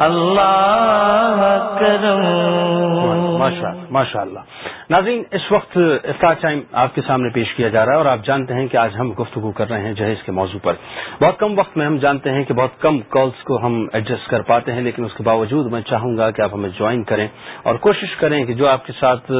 اللہ کرم ماشاء اللہ ناظرین، اس وقت اسٹار ٹائم آپ کے سامنے پیش کیا جا رہا ہے اور آپ جانتے ہیں کہ آج ہم گفتگو کر رہے ہیں جہیز کے موضوع پر۔ بہت کم وقت میں ہم جانتے ہیں کہ بہت کم کالز کو ہم ایڈجسٹ کر پاتے ہیں، لیکن اس کے باوجود میں چاہوں گا کہ آپ ہمیں جوائن کریں اور کوشش کریں کہ جو آپ کے ساتھ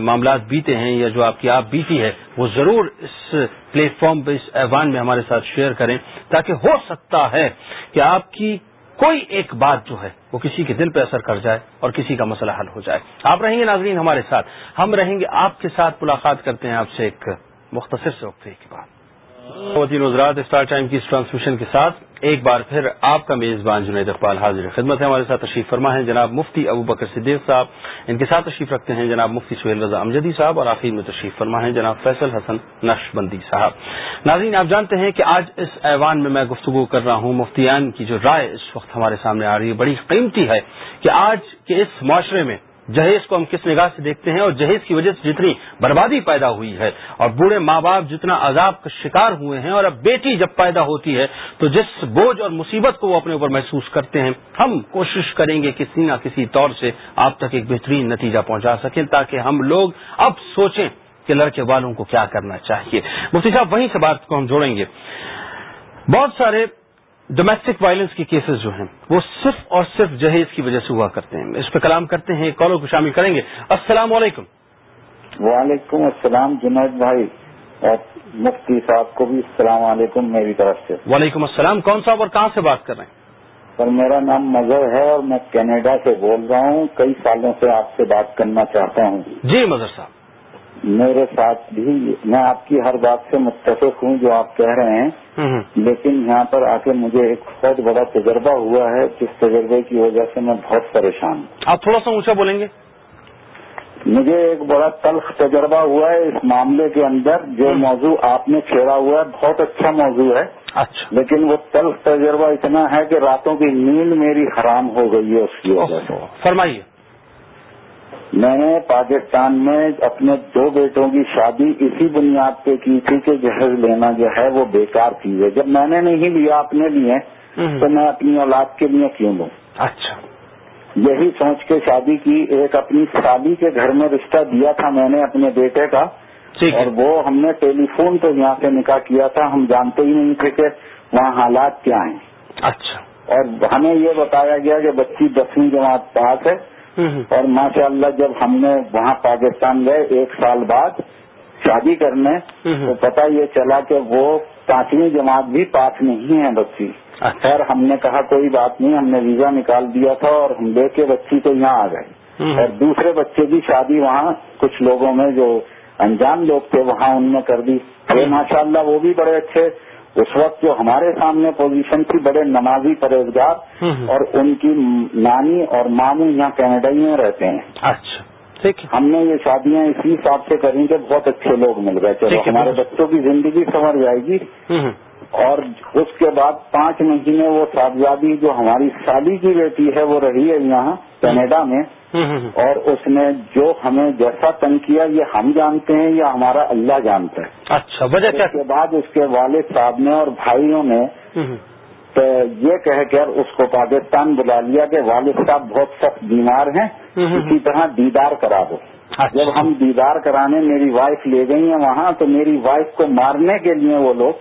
معاملات بیتے ہیں یا جو آپ کی آپ بیتی ہے، وہ ضرور اس پلیٹ فارم پہ اس ایوان میں ہمارے ساتھ شیئر کریں تاکہ ہو سکتا ہے کہ آپ کی کوئی ایک بات جو ہے وہ کسی کے دل پہ اثر کر جائے اور کسی کا مسئلہ حل ہو جائے۔ آپ رہیں گے ناظرین ہمارے ساتھ۔ ہم رہیں گے آپ کے ساتھ ملاقات کرتے ہیں آپ سے ایک مختصر سے وقت کے بعد۔ خواتین نظرات اسٹار ٹائم کی اس ٹرانسمیشن کے ساتھ ایک بار پھر آپ کا میزبان جنید اقبال حاضر خدمت ہے، ہمارے ساتھ تشریف فرما ہے جناب مفتی ابو بکر صدیق صاحب۔ ان کے ساتھ تشریف رکھتے ہیں جناب مفتی سہیل رضا امجدی صاحب اور آخر میں تشریف فرما ہے جناب فیصل حسن نقش بندی صاحب۔ ناظرین، آپ جانتے ہیں کہ آج اس ایوان میں میں گفتگو کر رہا ہوں، مفتیان کی جو رائے اس وقت ہمارے سامنے آ رہی ہے، بڑی قیمتی ہے کہ آج کے اس معاشرے میں جہیز کو ہم کس نگاہ سے دیکھتے ہیں اور جہیز کی وجہ سے جتنی بربادی پیدا ہوئی ہے اور بوڑھے ماں باپ جتنا عذاب کا شکار ہوئے ہیں اور اب بیٹی جب پیدا ہوتی ہے تو جس بوجھ اور مصیبت کو وہ اپنے اوپر محسوس کرتے ہیں، ہم کوشش کریں گے کسی نہ کسی طور سے آپ تک ایک بہترین نتیجہ پہنچا سکیں تاکہ ہم لوگ اب سوچیں کہ لڑکے والوں کو کیا کرنا چاہیے۔ مفتی صاحب، وہیں سے بات کو ہم جوڑیں گے۔ بہت سارے ڈومیسٹک وائلنس کے کیسز جو ہیں وہ صرف اور صرف جہیز کی وجہ سے ہوا کرتے ہیں۔ اس پہ کلام کرتے ہیں کالوں کو شامل کریں گے۔ السلام علیکم۔ وعلیکم السلام جنید بھائی۔ اور مفتی صاحب کو بھی السلام علیکم میری طرف سے۔ وعلیکم السلام۔ کون صاحب اور کہاں سے بات کر رہے ہیں؟ سر میرا نام مظہر ہے اور میں کینیڈا سے بول رہا ہوں۔ کئی سالوں سے آپ سے بات کرنا چاہتا ہوں۔ جی مظہر صاحب۔ میرے ساتھ بھی میں آپ کی ہر بات سے متفق ہوں جو آپ کہہ رہے ہیں۔ لیکن یہاں پر آ کے مجھے ایک بہت بڑا تجربہ ہوا ہے جس تجربے کی وجہ سے میں بہت پریشان ہوں۔ آپ تھوڑا سا اونچا بولیں گے؟ مجھے ایک بڑا تلخ تجربہ ہوا ہے اس معاملے کے اندر۔ جو موضوع آپ نے چھیڑا ہوا ہے بہت اچھا موضوع ہے۔ اچھا۔ لیکن وہ تلخ تجربہ اتنا ہے کہ راتوں کی نیند میری حرام ہو گئی ہے اس کی وجہ سے۔ فرمائیے۔ میں نے پاکستان میں اپنے دو بیٹوں کی شادی اسی بنیاد پہ کی تھی کہ جہیز لینا جو ہے وہ بیکار چیز ہے۔ جب میں نے نہیں لیا اپنے لیے تو میں اپنی اولاد کے لیے کیوں لوں؟ اچھا۔ یہی سوچ کے شادی کی ایک اپنی شادی کے گھر میں رشتہ دیا تھا میں نے اپنے بیٹے کا۔ اور وہ ہم نے ٹیلی فون پہ یہاں سے نکاح کیا تھا ہم جانتے ہی نہیں تھے کہ وہاں حالات کیا ہیں۔ اچھا۔ اور ہمیں یہ بتایا گیا کہ بچی دسویں جماعت پاس ہے۔ اور ماشاء اللہ جب ہم نے وہاں پاکستان گئے ایک سال بعد شادی کرنے تو پتہ یہ چلا کہ وہ پانچویں جماعت بھی پاس نہیں ہے بچی۔ اچھا۔ خیر ہم نے کہا کوئی بات نہیں ہم نے ویزا نکال دیا تھا اور ہم لے کے بچی تو یہاں آ گئے۔ اور دوسرے بچے کی شادی وہاں کچھ لوگوں میں جو انجان لوگ تھے وہاں ان نے کر دی۔ ماشاء اللہ وہ بھی بڑے اچھے اس وقت جو ہمارے سامنے پوزیشن تھی بڑے نمازی پرہیزگار اور ان کی نانی اور ماموں یہاں کینیڈا میں رہتے ہیں۔ اچھا ٹھیک ہم نے یہ شادیاں اسی حساب سے کریں کہ بہت اچھے لوگ مل گئے۔ چلو ہمارے بچوں کی زندگی سنور جائے گی۔ اور اس کے بعد پانچ مہینے وہ صاحبزادی جو ہماری سالی کی بیٹی ہے وہ رہی ہے یہاں کینیڈا میں۔ اور اس نے جو ہمیں جیسا تنگ کیا یہ ہم جانتے ہیں یا ہمارا اللہ جانتا ہے۔ اچھا وجہ کیا؟ اس کے بعد اس کے والد صاحب نے اور بھائیوں نے تو یہ کہہ کر اس کو پاکستان بلا لیا کہ والد صاحب بہت سخت بیمار ہیں اسی طرح دیدار کرا دو۔ اچھا۔ جب ہم دیدار کرانے میری وائف لے گئی ہیں وہاں تو میری وائف کو مارنے کے لیے وہ لوگ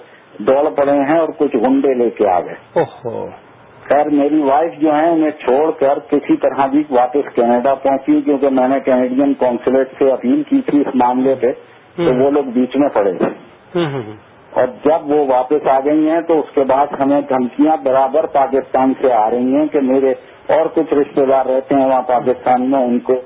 دوڑ پڑے ہیں اور کچھ گنڈے لے کے آ گئے۔ خیر میری وائف جو ہے انہیں چھوڑ کر کسی طرح بھی واپس کینیڈا پہنچی کیونکہ میں نے کینیڈین کونسلیٹ سے اپیل کی تھی اس معاملے پہ تو وہ لوگ بیچ میں پڑے۔ تھے اور جب وہ واپس آ گئی ہیں تو اس کے بعد ہمیں دھمکیاں برابر پاکستان سے آ رہی ہیں کہ میرے اور کچھ رشتے دار رہتے ہیں وہاں پاکستان میں ان کو۔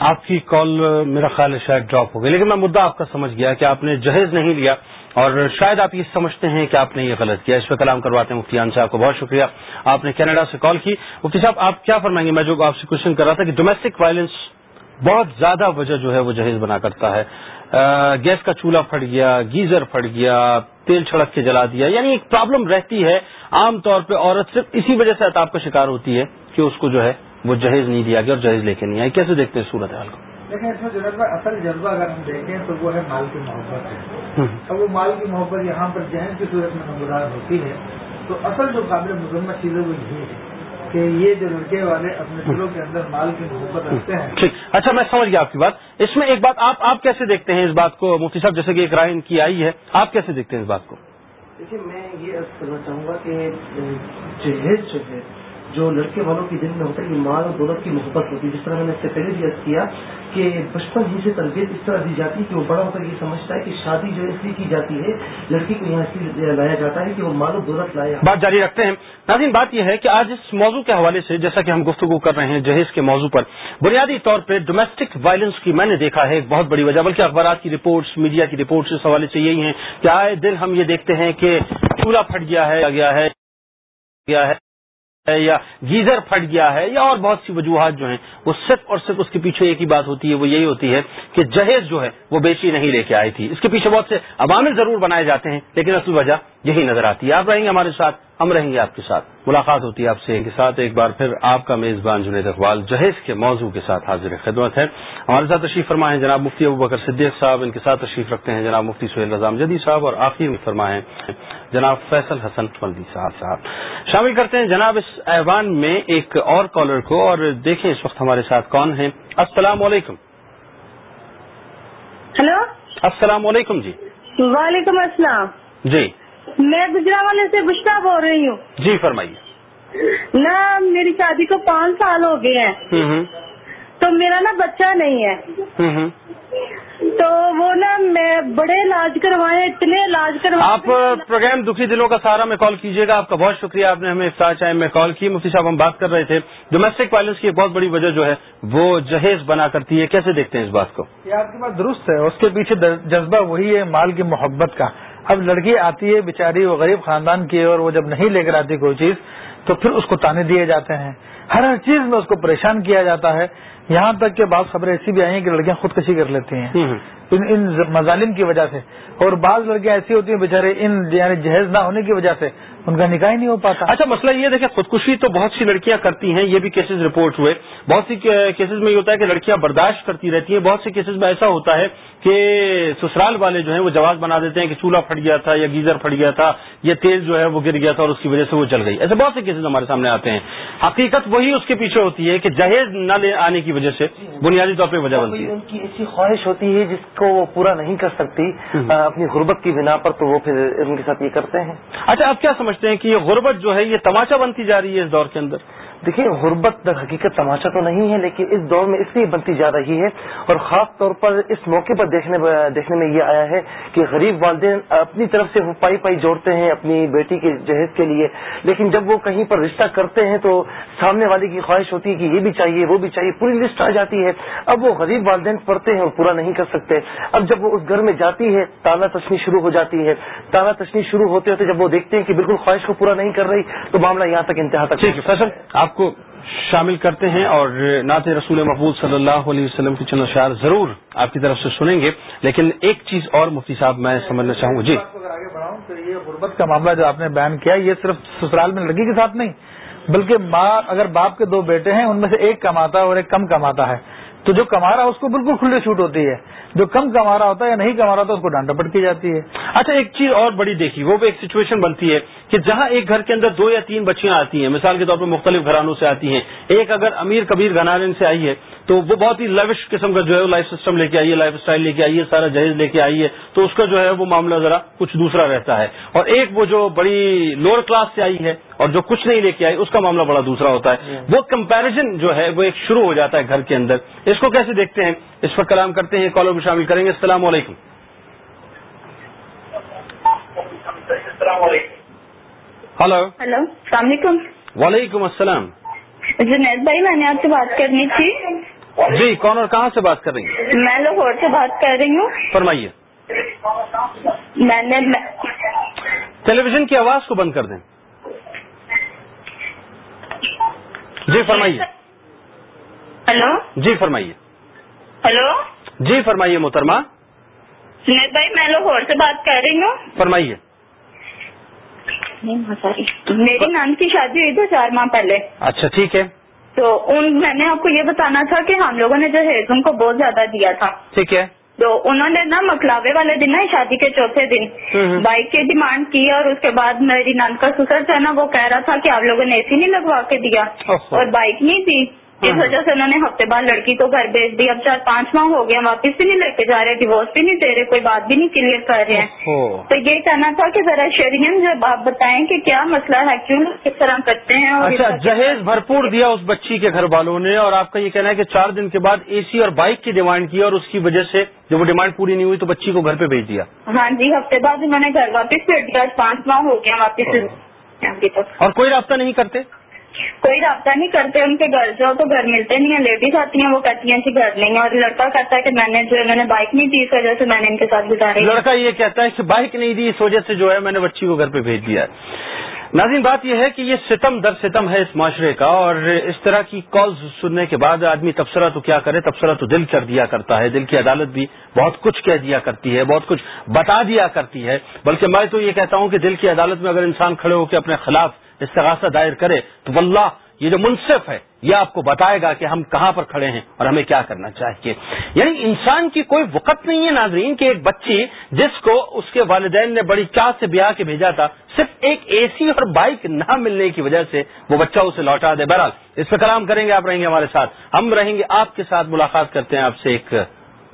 آپ کی کال میرا خیال ہے شاید ڈراپ ہو گئی لیکن میں مدعا آپ کا سمجھ گیا کہ آپ نے جہیز نہیں لیا۔ اور شاید آپ یہ سمجھتے ہیں کہ آپ نے یہ غلط کیا۔ اس پہ کلام کرواتے ہیں مفتیان صاحب کو بہت شکریہ۔ آپ نے کینیڈا سے کال کی۔ مفتی صاحب، آپ کیا فرمائیں گے؟ میں جو آپ سے کوشچن کر رہا تھا کہ ڈومیسٹک وائلنس بہت زیادہ وجہ جو ہے وہ جہیز بنا کرتا ہے۔ گیس کا چولہا پھٹ گیا، گیزر پھٹ گیا، تیل چھڑک کے جلا دیا۔ یعنی ایک پرابلم رہتی ہے عام طور پہ عورت صرف اسی وجہ سے عطاب کا شکار ہوتی ہے کہ اس کو جو ہے وہ جہیز نہیں دیا گیا اور جہیز لے کے نہیں آئی کیسے دیکھتے ہیں صورت حال کو؟ لیکن اس میں جنرل اصل جذبہ اگر ہم دیکھیں تو وہ ہے مال کی محبت ہے۔ اب وہ مال کی محبت یہاں پر جہیز کی صورت میں نمودار ہوتی ہے۔ تو اصل جو قابل مذمت چیز ہے وہ یہی ہے کہ یہ جو لڑکے والے اپنے دلوں کے اندر مال کی محبت رکھتے ہیں۔ ٹھیک۔ اچھا میں سمجھ گیا آپ کی بات۔ اس میں ایک بات آپ آپ کیسے دیکھتے ہیں اس بات کو؟ مفتی صاحب جیسے کہ ایک رائے ان کی آئی ہے آپ کیسے دیکھتے ہیں اس بات کو؟ دیکھیے میں یہ عرض کرنا چاہوں گا کہ جہیز جو ہے جو لڑکے والوں کے دل میں ہوتا ہے یہ مال اور دولت کی محبت ہوتی ہے۔ جس طرح میں نے اس سے پہلے بھی عرض کیا کہ بچپن ہی سے تربیت اس طرح دی جاتی ہے کہ وہ بڑا ہوتا یہ سمجھتا ہے کہ شادی جو اس لیے کی جاتی ہے، لڑکی کو یہاں اس لیے لایا جاتا ہے کہ وہ مال و دولت لائے بات جاری رکھتے ہیں۔ ناظرین، بات یہ ہے کہ آج اس موضوع کے حوالے سے جیسا کہ ہم گفتگو کر رہے ہیں جہیز کے موضوع پر، بنیادی طور پہ ڈومیسٹک وائلنس کی میں نے دیکھا ہے ایک بہت بڑی وجہ، بلکہ اخبارات کی رپورٹس میڈیا کی رپورٹس اس حوالے سے یہی ہیں کہ آئے دن ہم یہ دیکھتے ہیں کہ چولہا پھٹ گیا ہے گیا ہے گیا ہے۔ یا گیزر پھٹ گیا ہے یا اور بہت سی وجوہات جو ہیں، وہ صرف اور صرف اس کے پیچھے ایک ہی بات ہوتی ہے، وہ یہی ہوتی ہے کہ جہیز جو ہے، وہ بیچی نہیں لے کے آئی تھی۔ اس کے پیچھے بہت سے عوامل ضرور بنائے جاتے ہیں، لیکن اصل وجہ یہی نظر آتی ہے۔ آپ رہیں گے ہمارے ساتھ، ہم رہیں گے آپ کے ساتھ۔ ملاقات ہوتی ہے آپ سے کے ساتھ۔ ایک بار پھر آپ کا میزبان جنید اقبال جہیز کے موضوع کے ساتھ حاضر خدمت ہے۔ ہمارے ساتھ تشریف فرما ہے جناب مفتی ابو بکر صدیق صاحب، ان کے ساتھ تشریف رکھتے ہیں جناب مفتی سہیل رضام جدی صاحب اور آخر میں فرما ہے جناب فیصل حسن ملدی صاحب صاحب۔ شامل کرتے ہیں جناب اس ایوان میں ایک اور کالر کو اور دیکھیں اس وقت ہمارے ساتھ کون ہیں۔ السلام علیکم۔ ہلو۔ السلام علیکم جی۔ وعلیکم السلام۔ جی۔ میں گجرا والے سے بشرا بول رہی ہوں۔ جی فرمائیے۔ نہ میری شادی کو پانچ سال ہو گئے ہیں۔ تو میرا نا بچہ نہیں ہے۔ تو وہ نا میں بڑے علاج کروائے اتنے علاج کروائے۔ آپ پروگرام دکھی دلوں کا سہارا میں کال کیجیے گا۔ آپ کا بہت شکریہ آپ نے ہمیں افطار ٹائم میں کال کی۔ مفتی صاحب ہم بات کر رہے تھے۔ ڈومیسٹک وائلنس کی ایک بہت بڑی وجہ جو ہے وہ جہیز بنا کرتی ہے۔ کیسے دیکھتے ہیں اس بات کو؟ یہ آپ کی بات درست ہے۔ اس کے پیچھے جذبہ وہی ہے مال کی محبت کا۔ اب لڑکی آتی ہے بیچاری وہ غریب خاندان کی اور وہ جب نہیں لے کر آتی کوئی چیز تو پھر اس کو تانے دیے جاتے ہیں۔ ہر ہر چیز میں اس کو پریشان کیا جاتا ہے۔ یہاں تک کہ بعض خبریں ایسی بھی آئی ہیں کہ لڑکیاں خودکشی کر لیتی ہیں۔ ان ان مظالم کی وجہ سے۔ اور بعض لڑکیاں ایسی ہوتی ہیں بےچارے ان یعنی جہیز نہ ہونے کی وجہ سے ان کا نکاح ہی نہیں ہو پاتا۔ اچھا مسئلہ یہ دیکھیں خودکشی تو بہت سی لڑکیاں کرتی ہیں یہ بھی کیسز رپورٹ ہوئے۔ بہت سی کیسز میں یہ ہوتا ہے کہ لڑکیاں برداشت کرتی رہتی ہیں۔ بہت سے کیسز میں ایسا ہوتا ہے کہ سسرال والے جو ہیں وہ جواز بنا دیتے ہیں کہ چولہا پھٹ گیا تھا یا گیزر پھٹ گیا تھا یا تیل جو ہے وہ گر گیا تھا اور اس کی وجہ سے وہ جل گئی۔ ایسے بہت سے کیسز ہمارے سامنے آتے ہیں۔ حقیقت وہی اس کے پیچھے ہوتی ہے کہ جہیز نہ لے آنے کی وجہ سے بنیادی طور پہ وجہ بنتی ہے۔ ان کی ایسی خواہش ہوتی ہے جس کو وہ پورا نہیں کر سکتی اپنی غربت کی بنا پر تو وہ پھر ان کے ساتھ یہ کرتے ہیں۔ اچھا آپ کیا سمجھتے ہیں کہ یہ غربت جو ہے یہ تماشا بنتی جا رہی ہے اس دور کے اندر؟ دیکھیے غربت در حقیقت تماشا تو نہیں ہے لیکن اس دور میں اس لیے بنتی جا رہی ہے اور خاص طور پر اس موقع پر دیکھنے دیکھنے میں یہ آیا ہے کہ غریب والدین اپنی طرف سے پائی پائی جوڑتے ہیں اپنی بیٹی کے جہیز کے لیے۔ لیکن جب وہ کہیں پر رشتہ کرتے ہیں تو سامنے والے کی خواہش ہوتی ہے کہ یہ بھی چاہیے وہ بھی چاہیے پوری لسٹ آ جاتی ہے۔ اب وہ غریب والدین پڑھتے ہیں اور پورا نہیں کر سکتے۔ اب جب وہ اس گھر میں جاتی ہے تالا تشنی شروع ہو جاتی ہے۔ تالا تشنی شروع ہوتے ہوتے جب وہ دیکھتے ہیں کہ بالکل خواہش کو پورا نہیں کر رہی تو معاملہ یہاں تک انتہا تک فیصل آپ کو شامل کرتے ہیں اور نعت رسول محبوب صلی اللہ علیہ وسلم کی چند اشعار ضرور آپ کی طرف سے سنیں گے۔ لیکن ایک چیز اور مفتی صاحب میں سمجھنا چاہوں گا۔ جی۔ اگر آگے بڑھاؤں تو یہ غربت کا معاملہ جو آپ نے بیان کیا یہ صرف سسرال میں لڑکی کے ساتھ نہیں بلکہ ماں اگر باپ کے دو بیٹے ہیں ان میں سے ایک کماتا ہے اور ایک کم کماتا ہے۔ تو جو کما رہا ہے اس کو بالکل کھلے چھوٹ ہوتی ہے۔ جو کم کما رہا ہوتا ہے یا نہیں کما رہا ہوتا اس کو ڈانٹا پٹ کی جاتی ہے۔ اچھا ایک چیز اور بڑی دیکھی وہ بھی ایک سچویشن بنتی ہے۔ کہ جہاں ایک گھر کے اندر دو یا تین بچیاں آتی ہیں مثال کے طور پر مختلف گھرانوں سے آتی ہیں ایک اگر امیر کبیر گھران سے آئی ہے تو وہ بہت ہی لیوش قسم کا جو ہے وہ لائف سسٹم لے کے آئیے لائف اسٹائل لے کے آئیے سارا جہیز لے کے آئیے تو اس کا جو ہے وہ معاملہ ذرا کچھ دوسرا رہتا ہے۔ اور ایک وہ جو بڑی لوور کلاس سے آئی ہے اور جو کچھ نہیں لے کے آئی اس کا معاملہ بڑا دوسرا ہوتا ہے۔ وہ کمپیرزن جو ہے وہ ایک شروع ہو جاتا ہے گھر کے اندر۔ اس کو کیسے دیکھتے ہیں؟ اس پر کلام کرتے ہیں کالر کو شامل کریں گے۔ السلام علیکم۔ ہلو ہلو السلام علیکم وعلیکم السلام جنید بھائی میں نے آپ سے بات کرنی تھی جی کون اور کہاں سے بات کر رہی ہیں میں لاہور سے بات کر رہی ہوں فرمائیے میں نے ٹیلی ویژن کی آواز کو بند کر دیں جی فرمائیے ہلو جی فرمائیے ہلو جی فرمائیے محترمہ جنید بھائی میں لاہور سے بات کر رہی ہوں فرمائیے میری نان کی شادی ہوئی تھی چار ماہ پہلے۔ اچھا ٹھیک ہے۔ تو میں نے آپ کو یہ بتانا تھا کہ ہم لوگوں نے جو ہے ان کو بہت زیادہ دیا تھا۔ ٹھیک ہے۔ تو انہوں نے نا مکلاوے والے دن نا شادی کے چوتھے دن بائک کی ڈیمانڈ کی اور اس کے بعد میری نان کا سسر تھا نا وہ کہہ رہا تھا کہ آپ لوگوں نے اے سی نہیں لگوا کے دیا۔ اور بائک نہیں تھی۔ اس وجہ سے انہوں نے ہفتے بعد لڑکی کو گھر بھیج دی اب چار پانچ ماہ ہو گیا واپس بھی نہیں لے کے جا رہے ڈیوورس بھی نہیں دے رہے کوئی بات بھی نہیں کلیئر کر رہے ہیں۔ تو یہ کہنا تھا کہ ذرا شرین جب آپ بتائیں کہ کیا مسئلہ ہے کیوں کس طرح کرتے ہیں اچھا جہیز بھرپور دیا اس بچی کے گھر والوں نے اور آپ کا یہ کہنا ہے کہ چار دن کے بعد اے سی اور بائک کی ڈیمانڈ کی اور اس کی وجہ سے جب وہ ڈیمانڈ پوری نہیں ہوئی تو بچی کو گھر پہ بھیج دیا۔ ہاں جی ہفتے بعد انہوں نے گھر واپس بھیج دیا پانچ ماہ ہو گیا واپس۔ اور کوئی رابطہ نہیں کرتے؟ کوئی رابطہ نہیں کرتے ان کے گھر جاؤ تو گھر ملتے نہیں ہیں لیڈیز آتی ہیں، وہ کہتی ہیں کہ گھر نہیں اور لڑکا کہتا ہے کہ میں نے جو ہے، میں نے بائک نہیں دی اس وجہ سے میں نے ان کے ساتھ گزارے لڑکا یہ کہتا ہے کہ بائک نہیں دی اس وجہ سے جو ہے، میں نے بچی کو گھر پہ بھیج دیا۔ ناظرین، بات یہ ہے کہ یہ ستم در ستم ہے اس معاشرے کا۔ اور اس طرح کی کالز سننے کے بعد آدمی تبصرہ تو کیا کرے؟ تبصرہ تو دل کر دیا کرتا ہے۔ دل کی عدالت بھی بہت کچھ کہہ دیا کرتی ہے، بہت کچھ بتا دیا کرتی ہے۔ بلکہ میں تو یہ کہتا ہوں کہ دل کی عدالت میں اگر انسان کھڑے ہو کے اپنے خلاف استغاثہ دائر کرے تو واللہ یہ جو منصف ہے، یہ آپ کو بتائے گا کہ ہم کہاں پر کھڑے ہیں اور ہمیں کیا کرنا چاہیے۔ یعنی انسان کی کوئی وقت نہیں ہے ناظرین کہ ایک بچی جس کو اس کے والدین نے بڑی چاہ سے بیاہ کے بھیجا تھا، صرف ایک اے سی اور بائک نہ ملنے کی وجہ سے وہ بچہ اسے لوٹا دے۔ بہرحال، اس پہ کلام کریں گے، آپ رہیں گے ہمارے ساتھ۔ ہم رہیں گے آپ کے ساتھ، ملاقات کرتے ہیں آپ سے ایک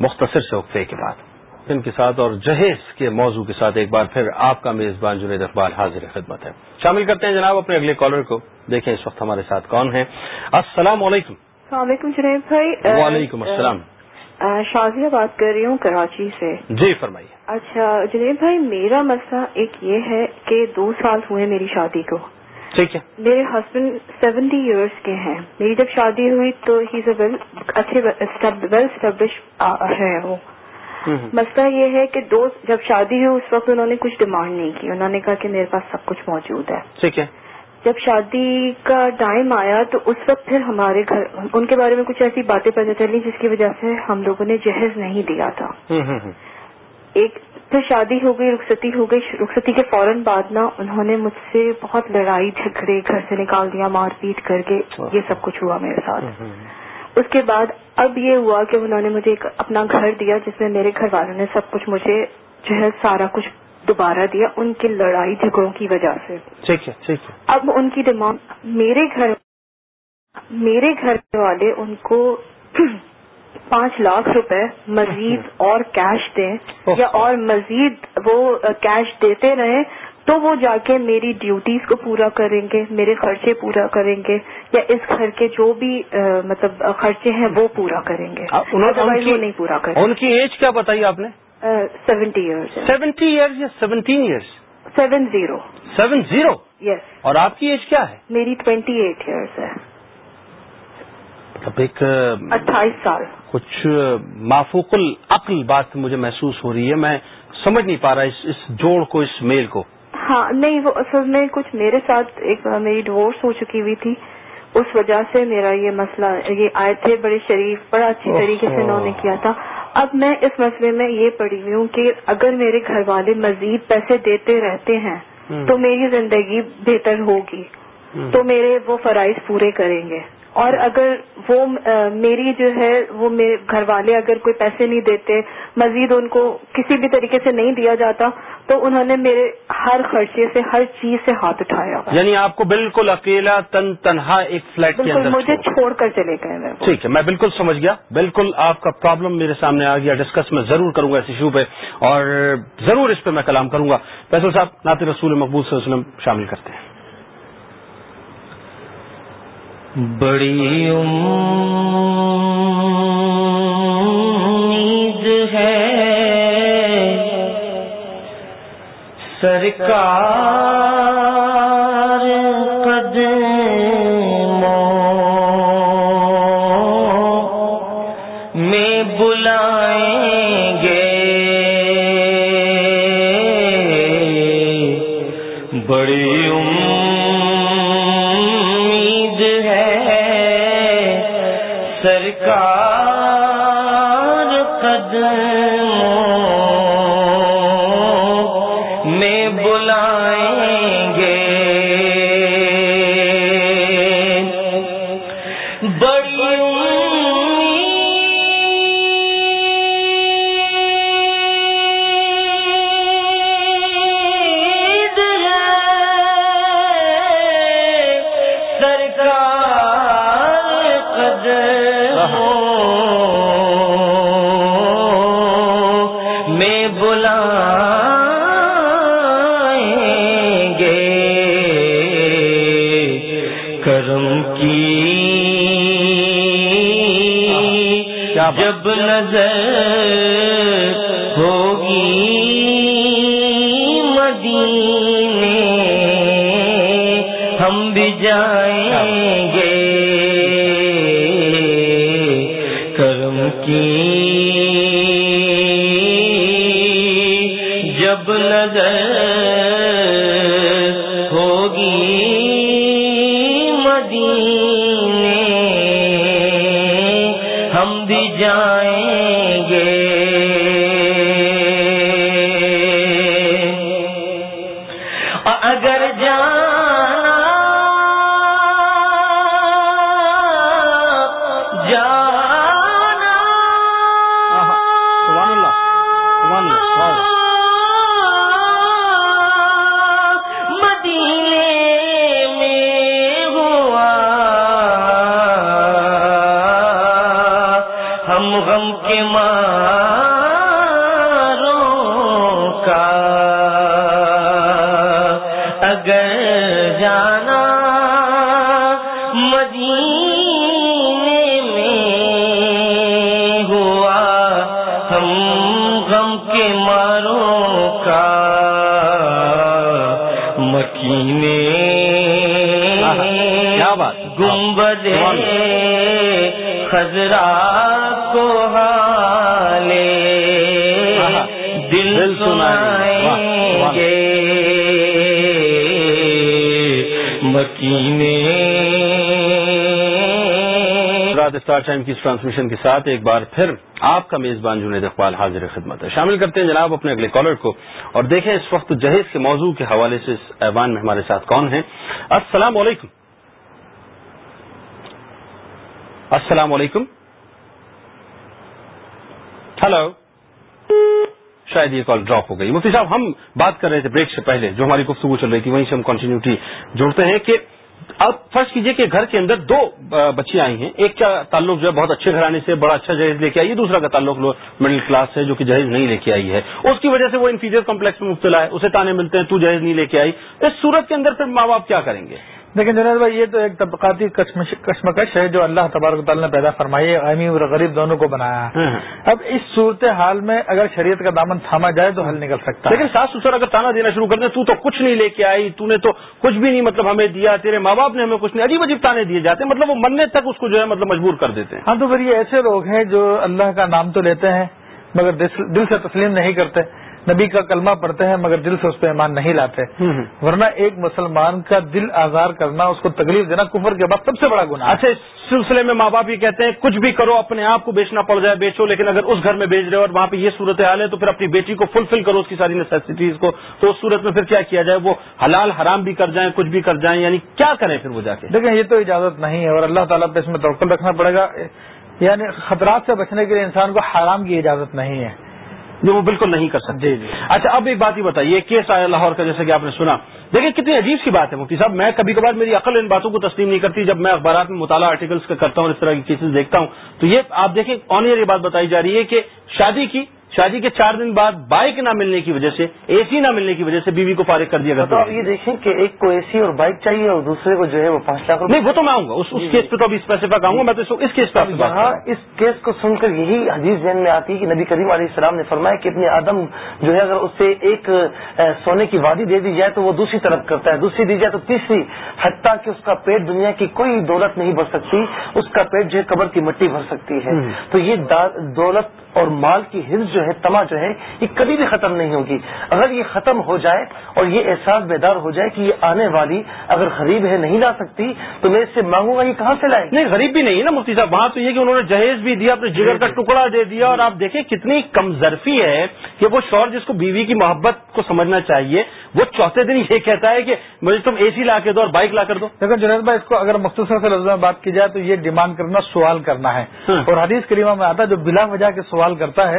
مختصر سے وقفے کے بعد۔ ان کے ساتھ اور جہیز کے موضوع کے ساتھ ایک بار پھر آپ کا میزبان جنید اقبال حاضر خدمت ہے۔ شامل کرتے ہیں جناب اپنے اگلے کالر کو۔ دیکھیں اس وقت ہمارے ساتھ کون ہیں۔ السلام علیکم۔ السلام علیکم جنید بھائی۔ وعلیکم السلام۔ شازیہ بات کر رہی ہوں کراچی سے۔ جی فرمائیے۔ اچھا جنید بھائی میرا مسئلہ ایک یہ ہے کہ دو سال ہوئے میری شادی کو۔ ٹھیک ہے۔ میرے ہسبینڈ سیونٹی ایئرس کے ہیں۔ میری جب شادی ہوئی تو ہی از اے ویل اچھے ویل اسٹیبلش ہے وہ۔ مسئلہ یہ ہے کہ دو جب شادی ہوئی اس وقت انہوں نے کچھ ڈیمانڈ نہیں کی۔ انہوں نے کہا کہ میرے پاس سب کچھ موجود ہے۔ ٹھیک ہے۔ جب شادی کا ٹائم آیا تو اس وقت پھر ہمارے گھر ان کے بارے میں کچھ ایسی باتیں پتہ چلی جس کی وجہ سے ہم لوگوں نے جہیز نہیں دیا تھا۔ ایک پھر شادی ہو گئی رخصتی ہو گئی۔ رخصتی کے فوراً بعد نا انہوں نے مجھ سے بہت لڑائی جھگڑے گھر سے نکال دیا مار پیٹ کر کے۔ یہ سب کچھ ہوا میرے ساتھ۔ اس کے بعد اب یہ ہوا کہ انہوں نے مجھے ایک اپنا گھر دیا جس میں میرے گھر والوں نے سب کچھ مجھے جو ہے سارا کچھ دوبارہ دیا ان کی لڑائی جھگڑوں کی وجہ سے۔ ٹھیک ہے ٹھیک ہے۔ اب ان کی ڈیمانڈ میرے گھر میرے گھر والے ان کو پانچ لاکھ روپے مزید اور کیش دیں یا اور مزید وہ کیش دیتے رہیں تو وہ جا کے میری ڈیوٹیز کو پورا کریں گے میرے خرچے پورا کریں گے یا اس گھر کے جو بھی مطلب خرچے ہیں وہ پورا کریں گے۔ وہ نہیں پورا کریں ان کی ایج کیا بتائی آپ نے؟ سیونٹی ایئرس سیونٹی ایئرس یا seventeen years seven zero seven zero yes اور آپ کی ایج کیا ہے؟ میری ٹوینٹی ایٹ ایئرس ہے۔ مطلب ایک اٹھائیس سال۔ کچھ مافوق العقل بات مجھے محسوس ہو رہی ہے میں سمجھ نہیں پا رہا اس جوڑ کو اس میل کو۔ ہاں نہیں وہ اصل میں کچھ میرے ساتھ ایک میری ڈیوورس ہو چکی ہوئی تھی۔ اس وجہ سے میرا یہ مسئلہ یہ آئے تھے بڑے شریف بڑا اچھی طریقے سے انہوں نے کیا تھا۔ اب میں اس مسئلے میں یہ پڑھی ہوئی ہوں کہ اگر میرے گھر والے مزید پیسے دیتے رہتے ہیں تو میری زندگی بہتر ہوگی۔ تو میرے وہ فرائض پورے کریں گے۔ اور اگر وہ میری جو ہے وہ میرے گھر والے اگر کوئی پیسے نہیں دیتے مزید ان کو کسی بھی طریقے سے نہیں دیا جاتا تو انہوں نے میرے ہر خرچے سے ہر چیز سے ہاتھ اٹھایا یعنی آپ کو بالکل اکیلا تن تنہا ایک فلیٹ کے اندر مجھے چھوڑ۔ کر چلے گئے ٹھیک ہے میں بالکل سمجھ گیا۔ بالکل آپ کا پرابلم میرے سامنے آ گیا ڈسکس میں ضرور کروں گا اس ایشو پہ اور ضرور اس پہ میں کلام کروں گا۔ فیصل صاحب نعت رسول مقبول صلی اللہ علیہ وسلم شامل کرتے ہیں۔ بڑی امید ہے سرکار سبحان اللہ خزرا کو حالے دل سنائیں گے مکی میں رات اسٹار ٹائم کی اس ٹرانسمیشن کے ساتھ ایک بار پھر آپ کا میزبان جنید اقبال حاضر خدمت ہے۔ شامل کرتے ہیں جناب اپنے اگلے کالر کو اور دیکھیں اس وقت جہیز کے موضوع کے حوالے سے اس ایوان میں ہمارے ساتھ کون ہیں۔ السلام علیکم۔ السلام علیکم۔ ہلو شاید یہ کال ڈراپ ہو گئی۔ مفتی صاحب، ہم بات کر رہے تھے بریک سے پہلے، جو ہماری گفتگو چل رہی تھی، وہیں سے ہم کنٹینیوٹی جوڑتے ہیں کہ اب فرض کیجیے کہ گھر کے اندر دو بچیاں آئی ہیں۔ ایک کا تعلق جو ہے بہت اچھے گھرانے سے، بڑا اچھا جہیز لے کے آئی ہے، دوسرا کا تعلق مڈل کلاس سے جو کہ جہیز نہیں لے کے آئی ہے۔ اس کی وجہ سے وہ انفیریئر کمپلیکس میں مبتلا ہے، اسے تانے ملتے ہیں، تو جہیز نہیں لے کے آئی۔ اس صورت کے اندر پھر ماں باپ کیا کریں گے؟ لیکن جنید بھائی یہ تو ایک طبقاتی کشمکش ہے جو اللہ تبارک تعالیٰ نے پیدا فرمائی ہے غنی اور غریب دونوں کو بنایا ہے۔ ہاں، ہاں۔ اب اس صورت حال میں اگر شریعت کا دامن تھاما جائے تو حل نکل سکتا ہے۔ لیکن ساس سسر اگر تانا دینا شروع کر دیں تو تو کچھ نہیں لے کے آئی تو نے تو کچھ بھی نہیں مطلب ہمیں دیا تیرے ماں باپ نے ہمیں کچھ نہیں عجیب عجیب تانے دیے جاتے ہیں۔ مطلب وہ مرنے تک اس کو جو ہے مطلب مجبور کر دیتے ہیں۔ ہاں تو پھر یہ ایسے لوگ ہیں جو اللہ کا نام تو لیتے ہیں مگر دل سے تسلیم نہیں کرتے۔ نبی کا کلمہ پڑھتے ہیں مگر دل سے اس پہ ایمان نہیں لاتے۔ ورنہ ایک مسلمان کا دل آزار کرنا اس کو تکلیف دینا کفر کے بعد سب سے بڑا گناہ۔ اچھا اس سلسلے میں ماں باپ یہ کہتے ہیں کچھ بھی کرو اپنے آپ کو بیچنا پڑ جائے بیچو لیکن اگر اس گھر میں بیچ رہے ہو اور وہاں پہ یہ صورت حال ہے تو پھر اپنی بیٹی کو فلفل کرو اس کی ساری نیسیسٹیز کو۔ تو اس صورت میں پھر کیا کیا جائے؟ وہ حلال حرام بھی کر جائیں کچھ بھی کر جائیں یعنی کیا کریں پھر وہ جا کے؟ دیکھیں یہ تو اجازت نہیں ہے اور اللہ تعالیٰ پہ اس میں توقل رکھنا پڑے گا۔ یعنی خطرات سے بچنے کے لیے انسان کو حرام کی اجازت نہیں ہے۔ جو وہ بالکل نہیں کر سکتے۔ جی جی۔ اچھا اب ایک بات ہی بتائیے کیس آیا لاہور کا جیسے کہ آپ نے سنا۔ دیکھیں کتنی عجیب سی بات ہے مفتی صاحب میں کبھی کبھار میری عقل ان باتوں کو تسلیم نہیں کرتی۔ جب میں اخبارات میں مطالعہ آرٹیکلس کا کرتا ہوں اور اس طرح کی کیسز دیکھتا ہوں تو یہ آپ دیکھیں آن ایئر یہ بات بتائی جا رہی ہے کہ شادی کی شادی کے چار دن بعد بائک نہ ملنے کی وجہ سے اے سی نہ ملنے کی وجہ سے بیوی کو فارغ کر دیا تو آپ یہ دیکھیں کہ ایک کو اے سی اور بائک چاہیے اور دوسرے کو جو ہے وہ پانچ لاکھ نہیں وہ تو میں آؤں گا اس اس کیس پہ تو ابھی اسپیسیفک آؤں گا میں تو اس کیس پہ یہاں۔ اس کیس کو سن کر یہی حدیث ذہن میں آتی ہے کہ نبی کریم علیہ السلام نے فرمایا کہ اپنے آدم جو ہے اگر اسے ایک سونے کی وادی دے دی جائے تو وہ دوسری طرف کرتا ہے۔ دوسری دی جائے تو تیسری حتیٰ کہ اس کا پیٹ دنیا کی کوئی دولت نہیں بھر سکتی اس کا پیٹ جو ہے قبر کی مٹی بھر سکتی ہے۔ تو یہ دولت اور مال کی حرص جو ہے تما جو ہے یہ کبھی بھی ختم نہیں ہوگی۔ اگر یہ ختم ہو جائے اور یہ احساس بیدار ہو جائے کہ یہ آنے والی اگر غریب ہے نہیں لا سکتی تو میں اس سے مانگوں گا یہ کہاں سے لائے؟ نہیں غریب بھی نہیں ہے نا مفتی صاحب۔ وہاں تو یہ کہ انہوں نے جہیز بھی دیا اپنے جگر کا ٹکڑا دے دیا۔ اور آپ دیکھیں کتنی کم ظرفی ہے کہ وہ شور جس کو بیوی کی محبت کو سمجھنا چاہیے وہ چوتھے دن یہ کہتا ہے کہ مجھے تم اے سی لا کے دو اور بائک لا کر دو۔ لیکن جنید بھائی اس کو اگر مختصر سے لفظوں میں بات کی جائے تو یہ ڈیمانڈ کرنا سوال کرنا ہے۔ ہاں۔ اور حدیث کریمہ میں آتا ہے جو بلا وجہ کے سوال کرتا ہے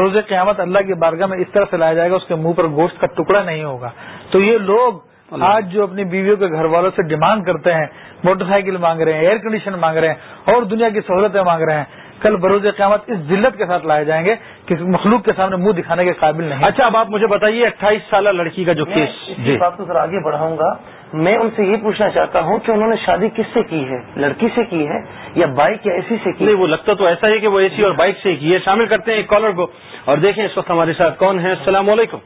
بروز قیامت اللہ کی بارگاہ میں اس طرح سے لایا جائے گا اس کے منہ پر گوشت کا ٹکڑا نہیں ہوگا۔ تو یہ لوگ آج جو اپنی بیویوں کے گھر والوں سے ڈیمانڈ کرتے ہیں موٹر سائیکل مانگ رہے ہیں ایئر کنڈیشن مانگ رہے ہیں اور دنیا کی سہولتیں مانگ رہے ہیں کل بروز قیامت اس ذلت کے ساتھ لائے جائیں گے کہ مخلوق کے سامنے منہ دکھانے کے قابل نہیں۔ اچھا اب آپ مجھے بتائیے اٹھائیس سالہ لڑکی کا جو کیس۔ جی۔ بات کو آگے بڑھاؤں گا۔ میں ان سے یہ پوچھنا چاہتا ہوں کہ انہوں نے شادی کس سے کی ہے؟ لڑکی سے کی ہے یا بائک یا اے سی سے کی؟ نہیں وہ لگتا تو ایسا ہے کہ وہ اے سی اور بائک سے کی ہے۔ شامل کرتے ہیں ایک کالر کو۔ اور دیکھیں اس وقت ہمارے ساتھ کون ہے۔ السلام علیکم۔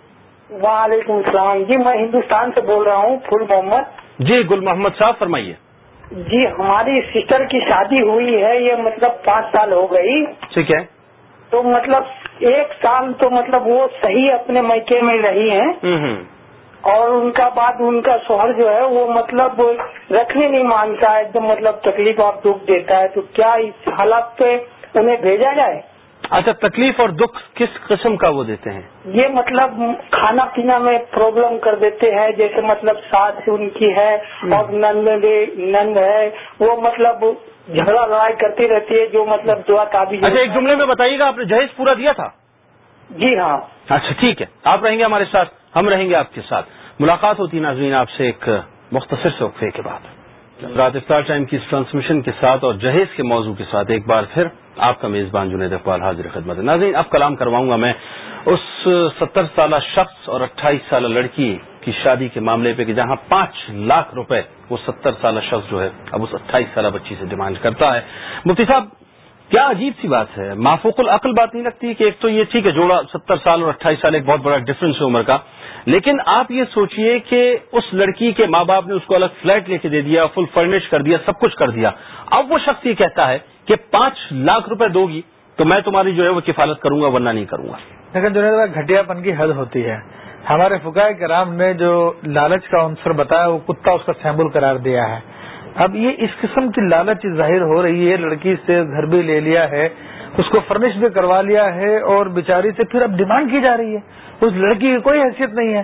وعلیکم السلام۔ جی میں ہندوستان سے بول رہا ہوں پھول محمد۔ جی گل محمد صاحب فرمائیے۔ جی ہماری سسٹر کی شادی ہوئی ہے یہ مطلب پانچ سال ہو گئی۔ ٹھیک ہے۔ تو مطلب ایک سال تو مطلب وہ صحیح اپنے میکے میں رہی ہیں۔ اور ان کا بعد ان کا شوہر جو ہے وہ مطلب رکھنے نہیں مانتا ہے ایک دم مطلب تکلیف اور دکھ دیتا ہے۔ تو کیا اس حالات پہ انہیں بھیجا جائے؟ اچھا تکلیف اور دکھ کس قسم کا وہ دیتے ہیں؟ یہ مطلب کھانا پینا میں پرابلم کر دیتے ہیں جیسے مطلب ساتھ ان کی ہے اور نند نند ہے۔ وہ مطلب جھگڑا لڑائی کرتی رہتی ہے جو مطلب دعا قابل اچھا ایک جملے میں بتائیے گا آپ نے جہیز پورا دیا تھا؟ جی ہاں۔ اچھا ٹھیک ہے۔ آپ رہیں گے ہمارے ساتھ۔ ہم رہیں گے آپ کے ساتھ۔ ملاقات ہوتی ناظرین، آپ سے ایک مختصر سے وقفے کے بعد۔ رات افطار ٹائم کی اس ٹرانسمیشن کے ساتھ اور جہیز کے موضوع کے ساتھ ایک بار پھر آپ کا میزبان جنید اقبال حاضر خدمت ناظرین، اب کلام کرواؤں گا میں اس ستر سالہ شخص اور اٹھائیس سالہ لڑکی کی شادی کے معاملے پہ کہ جہاں پانچ لاکھ روپے وہ ستر سالہ شخص جو ہے اب اس اٹھائیس سالہ بچی سے ڈیمانڈ کرتا ہے۔ مفتی صاحب، کیا عجیب سی بات ہے، مافوق العقل بات نہیں لگتی کہ ایک تو یہ ٹھیک ہے، جوڑا ستر سال اور اٹھائیس سال ایک بہت بڑا ڈفرنس ہے عمر کا۔ لیکن آپ یہ سوچئے کہ اس لڑکی کے ماں باپ نے اس کو الگ فلیٹ لے کے دے دیا فل فرنش کر دیا، سب کچھ کر دیا۔ اب وہ شخص یہ کہتا ہے کہ پانچ لاکھ روپے دو گی تو میں تمہاری جو ہے وہ کفالت کروں گا، ورنہ نہیں کروں گا۔ لیکن جو گھٹیا پن کی حد ہوتی ہے۔ ہمارے فکائے کرام نے جو لالچ کا عنصر بتایا، وہ کتا اس کا سیمبل قرار دیا ہے۔ اب یہ اس قسم کی لالچ ظاہر ہو رہی ہے، لڑکی سے گھر بھی لے لیا ہے، اس کو فرنش بھی کروا لیا ہے اور بیچاری سے پھر اب ڈیمانڈ کی جا رہی ہے۔ اس لڑکی کی کوئی حیثیت نہیں ہے۔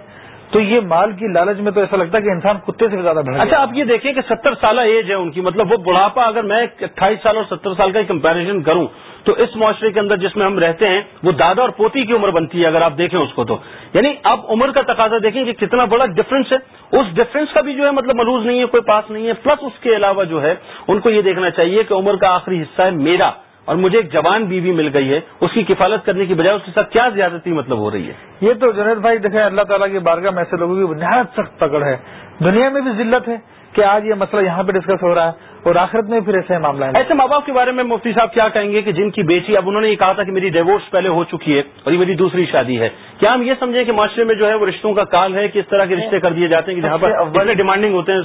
تو یہ مال کی لالچ میں تو ایسا لگتا ہے کہ انسان کتے سے بھی زیادہ بڑھا اچھا آپ یہ دیکھیں کہ ستر سالہ ایج ہے ان کی مطلب وہ بڑھاپا اگر میں اٹھائیس سال اور ستر سال کا کمپیرزن کروں تو اس معاشرے کے اندر جس میں ہم رہتے ہیں وہ دادا اور پوتی کی عمر بنتی ہے اگر آپ دیکھیں اس کو تو۔ یعنی اب عمر کا تقاضا دیکھیں کہ کتنا بڑا ڈفرنس ہے۔ اس ڈفرنس کا بھی جو ہے مطلب ملوز نہیں ہے کوئی پاس نہیں ہے۔ پلس اس کے علاوہ جو ہے ان کو یہ دیکھنا چاہیے کہ عمر کا آخری حصہ ہے میرا۔ اور مجھے ایک جوان بیوی مل گئی ہے، اس کی کفالت کرنے کی بجائے اس کے ساتھ کیا زیادتی مطلب ہو رہی ہے؟ یہ تو جنید بھائی دیکھیں، اللہ تعالیٰ کی بارگاہ میں ایسے لوگوں کی نہایت سخت پکڑ ہے۔ دنیا میں بھی ذلت ہے کہ آج یہ مسئلہ یہاں پہ ڈسکس ہو رہا ہے۔ اور آخرت میں پھر ایسے معاملہ ہے ایسے ماں باپ کے بارے میں مفتی صاحب کیا کہیں گے کہ جن کی بیٹی اب انہوں نے یہ کہا تھا کہ میری ڈیوورس پہلے ہو چکی ہے اور یہ میری دوسری شادی ہے۔ کیا ہم یہ سمجھیں کہ معاشرے میں جو ہے وہ رشتوں کا کال ہے کس طرح کے رشتے کر دیے جاتے ہیں کہ جہاں پر اول ڈیمانڈنگ ہوتے ہیں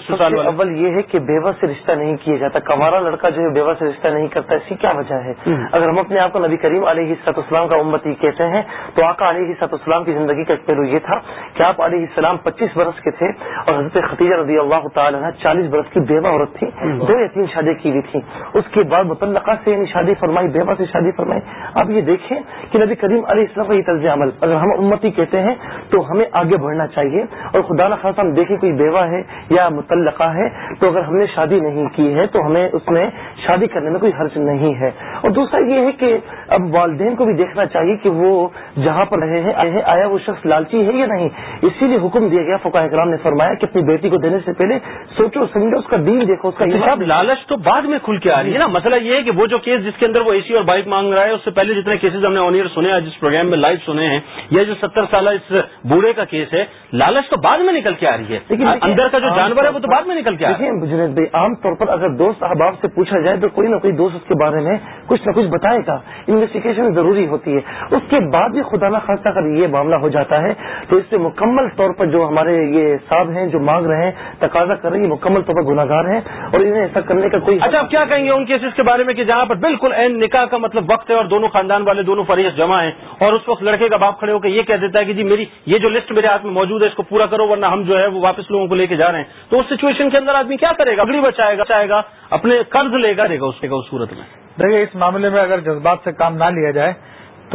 اول یہ ہے کہ بیوہ سے رشتہ نہیں کیا جاتا۔ کمارا لڑکا جو ہے بیوہ سے رشتہ نہیں کرتا اس کی کیا وجہ ہے؟ اگر ہم اپنے آپ کو نبی کریم علیہ سط اسلام کا امتی کہتے ہیں تو آقا علیہ سط اسلام کی زندگی کا ایک پہلو یہ تھا کہ آپ علیہ السلام پچیس برس کے تھے اور حضرت خطیجہ رضی اللہ تعالیٰ چالیس برس کی بیوہ عورت تھی۔ دو یا تین شادی کی ہوئی تھی۔ اس کے بعد متعلقہ سے یعنی شادی فرمائی، بیوہ سے شادی فرمائی۔ اب یہ دیکھیں کہ نبی کریم علیہ السلام کا یہ طرز عمل، اگر ہم امتی کہتے ہیں تو ہمیں آگے بڑھنا چاہیے۔ اور خدا نخواستہ ہم دیکھیں کوئی بیوہ ہے یا متعلقہ ہے، تو اگر ہم نے شادی نہیں کی ہے تو ہمیں اس میں شادی کرنے میں کوئی حرج نہیں ہے۔ اور دوسرا یہ ہے کہ اب والدین کو بھی دیکھنا چاہیے کہ وہ جہاں پر رہے ہیں آیا وہ شخص لالچی ہے یا نہیں؟ اسی لیے حکم دیا گیا فقہ اکرام نے فرمایا کہ اپنی بیٹی کو دینے سے پہلے سوچو، سمجھو، اس کا دین دیکھو، اس کا لالچ تو بعد میں کھل کے آ رہی ہے نا۔ مسئلہ یہ ہے کہ وہ جو کیس جس کے اندر وہ اے سی اور بائک مانگ رہا ہے اس سے پہلے جتنے کیسز ہم نے آن ایئر سنے ہیں جس پروگرام میں لائیو سنے ہیں یہ جو ستر سالہ اس بوڑھے کا کیس ہے لالچ تو بعد میں نکل کے آ رہی ہے۔ اندر کا جو جانور ہے وہ تو بعد میں نکل کے آ رہا ہے۔ جنید بھائی عام طور پر اگر دوست احباب سے پوچھا جائے تو کوئی نہ کوئی دوست اس کے بارے میں کچھ نہ کچھ بتائے گا۔ انویسٹیگیشن ضروری ہوتی ہے۔ اس کے بعد بھی خدا نہ خاصہ اگر یہ معاملہ ہو جاتا ہے تو اس سے مکمل طور پر جو ہمارے یہ صاحب ہیں جو مانگ رہے ہیں تقاضا کر رہے ہیں مکمل طور پر گناگار ہیں اور انہیں ایسا کرنے کا کوئی اچھا آپ کیا کہیں گے ان کیسز کے بارے میں کہ جہاں پر بالکل این نکاح کا مطلب وقت ہے اور دونوں خاندان والے دونوں فریش جمع ہیں اور اس وقت لڑکے کا باپ کھڑے ہو کے یہ کہہ دیتا ہے کہ جی میری یہ جو لسٹ میرے ہاتھ میں موجود ہے اس کو پورا کرو ورنہ ہم جو ہے وہ واپس لوگوں کو لے کے جا رہے ہیں۔ تو اس سچویشن کے اندر آدمی کیا کرے گا؟ اگلی بچائے گا چاہے گا اپنے قرض لے گا دے گا اس کے اس صورت میں۔ دیکھیے اس معاملے میں اگر جذبات سے کام نہ لیا جائے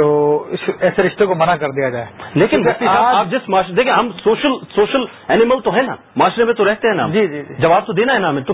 تو ایسے رشتے کو منع کر دیا جائے۔ لیکن آپ جس معاشرے دیکھیں ہم سوشل سوشل اینیمل تو ہے نا۔ معاشرے میں تو رہتے ہیں نا جی جی جواب تو دینا ہے نا ہمیں تو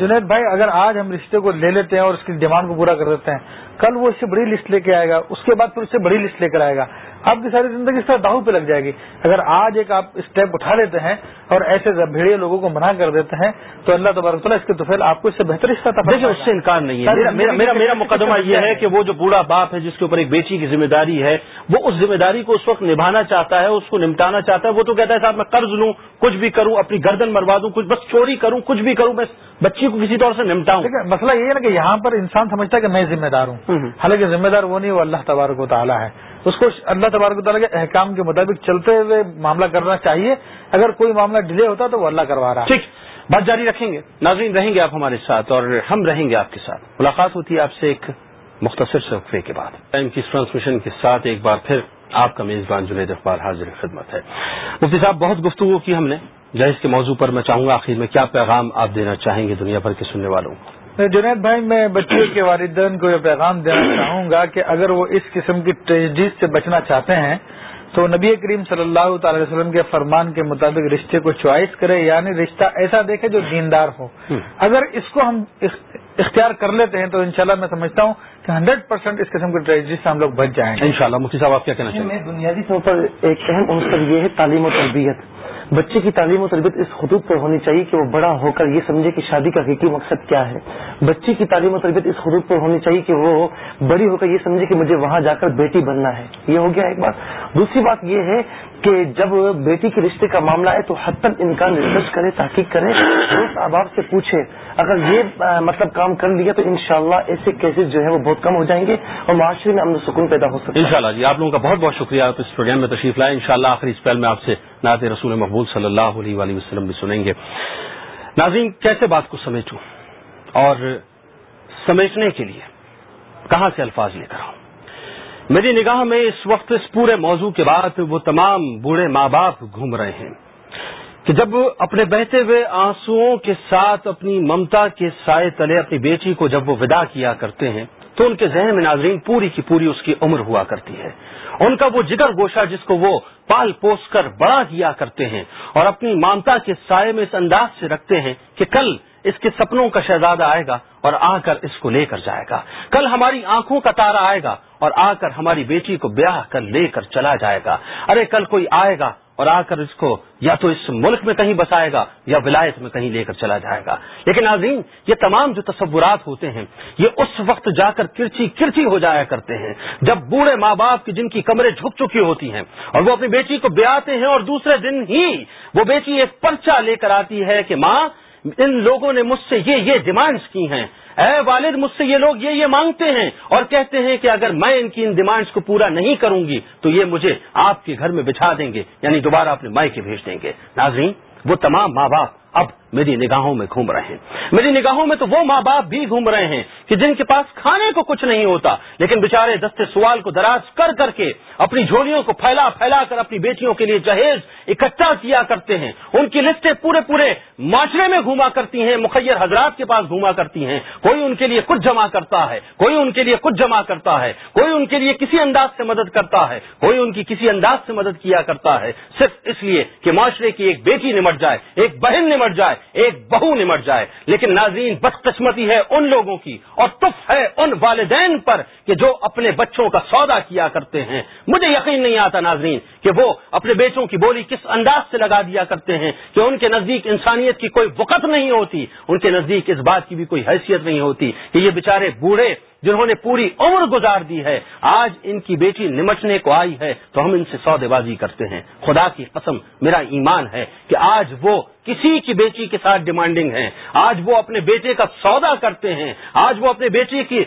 جنید بھائی اگر آج ہم رشتے کو لے لیتے ہیں اور اس کی ڈیمانڈ کو پورا کر دیتے ہیں کل وہ اس سے بڑی لسٹ لے کے آئے گا اس کے بعد پھر اس سے بڑی لسٹ لے کر آئے گا۔ آپ کی ساری زندگی اس طرح داؤ پہ لگ جائے گی۔ اگر آج ایک آپ اسٹیپ اٹھا لیتے ہیں اور ایسے بھیڑے لوگوں کو منع کر دیتے ہیں تو اللہ تبارک تعالیٰ اس کے توفیل آپ کو اس سے بہتر رشتہ دیکھیے اس سے انکار نہیں ہے۔ میرا میرا مقدمہ یہ ہے کہ وہ جو بوڑھا باپ ہے جس کے اوپر ایک بیٹی کی ذمہ داری ہے وہ اس ذمہ داری کو اس وقت نبھانا چاہتا ہے اس کو نمٹانا چاہتا ہے۔ وہ تو کہتا ہے صاحب میں قرض لوں کچھ بھی کروں اپنی گردن مروا دوں کچھ بس چوری کروں کچھ بھی کروں میں بچی کو کسی طور سے نمٹاؤں۔ مسئلہ یہ ہے نا کہ یہاں پر انسان سمجھتا ہے کہ میں ذمہ دار ہوں۔ حالانکہ ذمہ دار وہ نہیں وہ اللہ تبارک و تعالیٰ ہے۔ اس کو اللہ تبارک و تعالیٰ کے احکام کے مطابق چلتے ہوئے معاملہ کرنا چاہیے۔ اگر کوئی معاملہ ڈیلے ہوتا تو وہ اللہ کروا رہا ٹھیک۔ بات جاری رکھیں گے۔ ناظرین رہیں گے آپ ہمارے ساتھ اور ہم رہیں گے آپ کے ساتھ۔ ملاقات ہوتی ہے آپ سے ایک مختصر سے وقفے کے بعد۔ ٹائم کی ٹرانسمیشن کے ساتھ ایک بار پھر آپ کا میزبان جنید اقبال حاضر خدمت ہے۔ مفتی صاحب بہت گفتگو کی ہم نے۔ جہیز کے موضوع پر میں چاہوں گا آخر میں کیا پیغام آپ دینا چاہیں گے دنیا بھر کے سننے والوں کو؟ جنید بھائی میں بچوں کے والدین کو یہ پیغام دینا چاہوں گا کہ اگر وہ اس قسم کی ٹریجڈیز سے بچنا چاہتے ہیں تو نبی کریم صلی اللہ تعالی وسلم کے فرمان کے مطابق رشتے کو چوائس کرے یعنی رشتہ ایسا دیکھے جو دیندار ہو۔ اگر اس کو ہم اختیار کر لیتے ہیں تو انشاءاللہ میں سمجھتا ہوں کہ ہنڈریڈ پرسینٹ اس قسم کی ٹریجڈی سے ہم لوگ بچ جائیں گے۔ ان شاء اللہ مفتی صاحب آپ کیا کہنا چاہیں میں بنیادی طور پر ایک اہم عنصر یہ ہے تعلیم و تربیت۔ بچے کی تعلیم و تربیت اس خطوط پر ہونی چاہیے کہ وہ بڑا ہو کر یہ سمجھے کہ شادی کا حقیقی مقصد کیا ہے۔ بچے کی تعلیم و تربیت اس خطوط پر ہونی چاہیے کہ وہ بڑی ہو کر یہ سمجھے کہ مجھے وہاں جا کر بیٹی بننا ہے۔ یہ ہو گیا ایک بات۔ دوسری بات یہ ہے کہ جب بیٹی کے رشتے کا معاملہ ہے تو حد تک ریسرچ کرے، تحقیق کرے، دوست احباب سے پوچھے اگر یہ مطلب کام کر لیا تو انشاءاللہ ایسے کیسز جو ہے وہ بہت کم ہو جائیں گے اور معاشرے میں امن سکون پیدا ہو سکتا ہے۔ ان جی آپ لوگوں کا بہت بہت شکریہ، آپ اس پروگرام میں تشریف لائیں ان شاء اللہ آخری اس پہل میں آپ سے نعت رسول مقبول صلی اللہ علیہ وآلہ وسلم بھی سنیں گے۔ ناظرین، کیسے بات کو سمیٹوں؟ اور سمیٹنے کے لیے کہاں سے الفاظ لے کر آؤں؟ میری نگاہ میں اس وقت، اس پورے موضوع کے بعد وہ تمام بوڑھے ماں باپ گھوم رہے ہیں۔ کہ جب اپنے بہتے ہوئے آنسو کے ساتھ اپنی ممتا کے سائے تلے اپنی بیٹی کو جب وہ ودا کیا کرتے ہیں، تو ان کے ذہن میں ناظرین پوری کی پوری اس کی عمر ہوا کرتی ہے۔ ان کا وہ جگر گوشہ جس کو وہ پال پوس کر بڑا کیا کرتے ہیں اور اپنی مامتا کے سائے میں اس انداز سے رکھتے ہیں کہ کل اس کے سپنوں کا شہزادہ آئے گا اور آ کر اس کو لے کر جائے گا۔ کل ہماری آنکھوں کا تارا آئے گا۔ اور آ کر ہماری بیٹی کو بیاہ کر لے کر چلا جائے گا۔ ارے، کل کوئی آئے گا اور آ کر اس کو یا تو اس ملک میں کہیں بسائے گا یا ولایت میں کہیں لے کر چلا جائے گا۔ لیکن ناظرین، یہ تمام جو تصورات ہوتے ہیں، یہ اس وقت جا کر کرچی کرچی ہو جایا کرتے ہیں، جب بوڑھے ماں باپ کی جن کی کمرے جھک چکی ہوتی ہیں اور وہ اپنی بیٹی کو بیاتے ہیں اور دوسرے دن ہی وہ بیٹی ایک پرچہ لے کر آتی ہے کہ ماں، ان لوگوں نے مجھ سے یہ یہ ڈیمانڈز کی ہیں اے والد، مجھ سے یہ لوگ یہ یہ مانگتے ہیں اور کہتے ہیں کہ اگر میں ان کی ان ڈیمانڈس کو پورا نہیں کروں گی تو یہ مجھے آپ کے گھر میں بچھا دیں گے یعنی دوبارہ اپنے مائکے بھیج دیں گے۔ ناظرین، وہ تمام ماں باپ اب میری نگاہوں میں گھوم رہے ہیں۔ میری نگاہوں میں تو وہ ماں باپ بھی گھوم رہے ہیں کہ جن کے پاس کھانے کو کچھ نہیں ہوتا، لیکن بےچارے دستے سوال کو دراز کر کر کے اپنی جھولیوں کو پھیلا پھیلا کر اپنی بیٹیوں کے لیے جہیز اکٹھا کیا کرتے ہیں۔ ان کی لسٹیں پورے پورے معاشرے میں گھوما کرتی ہیں، مخیر حضرات کے پاس گھوما کرتی ہیں۔ کوئی ان کے لیے کچھ جمع کرتا ہے، کوئی ان کے لیے کچھ جمع کرتا ہے، کوئی ان کے لیے کسی انداز سے مدد کرتا ہے، کوئی ان کی کسی انداز سے مدد کیا کرتا ہے۔ صرف اس لیے کہ معاشرے کی ایک بیٹی نمٹ جائے، ایک بہن نمٹ جائے ایک بہو نمٹ جائے۔ لیکن ناظرین، بدقسمتی ہے ان لوگوں کی اور تف ہے ان والدین پر کہ جو اپنے بچوں کا سودا کیا کرتے ہیں۔ مجھے یقین نہیں آتا ناظرین کہ وہ اپنے بیٹوں کی بولی کس انداز سے لگا دیا کرتے ہیں کہ ان کے نزدیک انسانیت کی کوئی وقت نہیں ہوتی، ان کے نزدیک اس بات کی بھی کوئی حیثیت نہیں ہوتی کہ یہ بےچارے بوڑھے جنہوں نے پوری عمر گزار دی ہے، آج ان کی بیٹی نمٹنے کو آئی ہے تو ہم ان سے سودے بازی کرتے ہیں۔ خدا کی قسم، میرا ایمان ہے کہ آج وہ کسی کی بیٹی کے ساتھ ڈیمانڈنگ ہے آج وہ اپنے بیٹے کا سودا کرتے ہیں۔ آج وہ اپنے بیٹے کی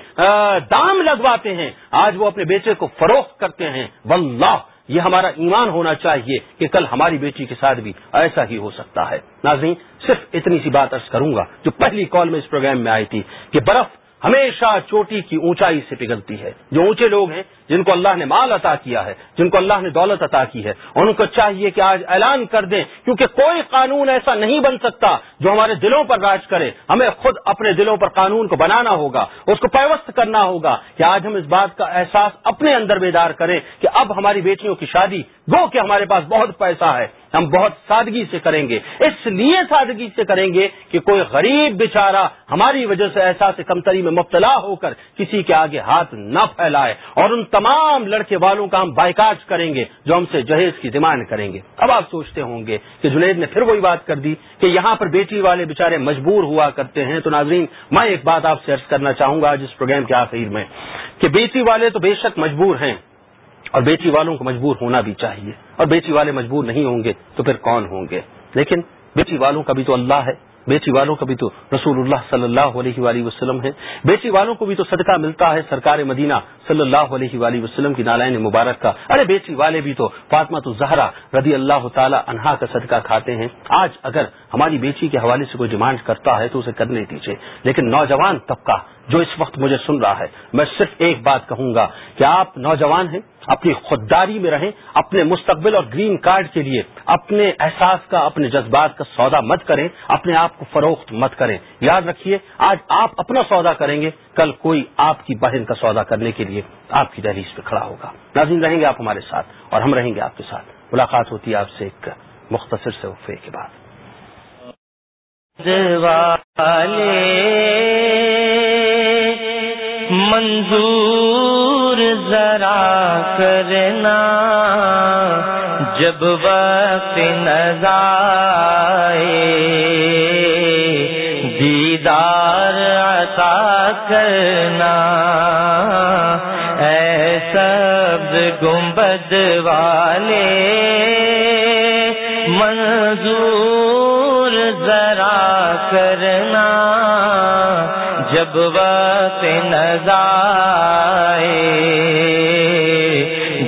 دام لگواتے ہیں۔ آج وہ اپنے بیٹے کو فروخت کرتے ہیں۔ واللہ، یہ ہمارا ایمان ہونا چاہیے کہ کل ہماری بیٹی کے ساتھ بھی ایسا ہی ہو سکتا ہے۔ ناظرین، صرف اتنی سی بات ارض کروں گا جو پہلی کال میں اس پروگرام میں آئی تھی کہ برف ہمیشہ چوٹی کی اونچائی سے پگھلتی ہے۔ جو اونچے لوگ ہیں جن کو اللہ نے مال عطا کیا ہے، جن کو اللہ نے دولت عطا کی ہے، ان کو چاہیے کہ آج اعلان کر دیں، کیونکہ کوئی قانون ایسا نہیں بن سکتا جو ہمارے دلوں پر راج کرے۔ ہمیں خود اپنے دلوں پر قانون کو بنانا ہوگا، اس کو پیوست کرنا ہوگا کہ آج ہم اس بات کا احساس اپنے اندر بیدار کریں کہ اب ہماری بیٹیوں کی شادی، گو کہ ہمارے پاس بہت پیسہ ہے، ہم بہت سادگی سے کریں گے۔ اس لیے سادگی سے کریں گے کہ کوئی غریب بیچارہ ہماری وجہ سے احساس کمتری میں مبتلا ہو کر کسی کے آگے ہاتھ نہ پھیلائے اور ان تمام لڑکے والوں کا ہم بائیکاٹ کریں گے، جو ہم سے جہیز کی ڈیمانڈ کریں گے۔ اب آپ سوچتے ہوں گے کہ جنید نے پھر وہی بات کر دی کہ یہاں پر بیٹی والے بےچارے مجبور ہوا کرتے ہیں۔ تو ناظرین، میں ایک بات آپ سے ارض کرنا چاہوں گا آج اس پروگرام کے آخر میں کہ بیٹی والے تو بے شک مجبور ہیں اور بیٹی والوں کو مجبور ہونا بھی چاہیے۔ اور بیٹی والے مجبور نہیں ہوں گے تو پھر کون ہوں گے؟ لیکن بیٹی والوں کا بھی تو اللہ ہے۔ بیچی والوں کا بھی تو رسول اللہ صلی اللہ علیہ وآلہ وسلم ہے۔ بیچی والوں کو بھی تو صدقہ ملتا ہے سرکار مدینہ صلی اللہ علیہ وآلہ وسلم کی نالائن مبارک کا۔ ارے بیچی والے بھی تو فاطمہ تو زہرا رضی اللہ تعالی انہا کا صدقہ کھاتے ہیں۔ آج اگر ہماری بیچی کے حوالے سے کوئی ڈیمانڈ کرتا ہے تو اسے کرنے دیجیے لیکن نوجوان طبقہ جو اس وقت مجھے سن رہا ہے۔ میں صرف ایک بات کہوں گا کہ آپ نوجوان ہیں، اپنی خودداری میں رہیں، اپنے مستقبل اور گرین کارڈ کے لیے اپنے احساس کا، اپنے جذبات کا سودا مت کریں، اپنے آپ کو فروخت مت کریں۔ یاد رکھیے، آج آپ اپنا سودا کریں گے، کل کوئی آپ کی بہن کا سودا کرنے کے لیے آپ کی دہلیز پہ کھڑا ہوگا۔ ناظرین، رہیں گے آپ ہمارے ساتھ اور ہم رہیں گے آپ کے ساتھ۔ ملاقات ہوتی ہے آپ سے ایک مختصر سے وفے کے بعد۔ منظور ذرا کرنا جب وقت نظائے دیدار عطا کرنا۔ اے سبز گنبد والے منظور جب وقت نظائے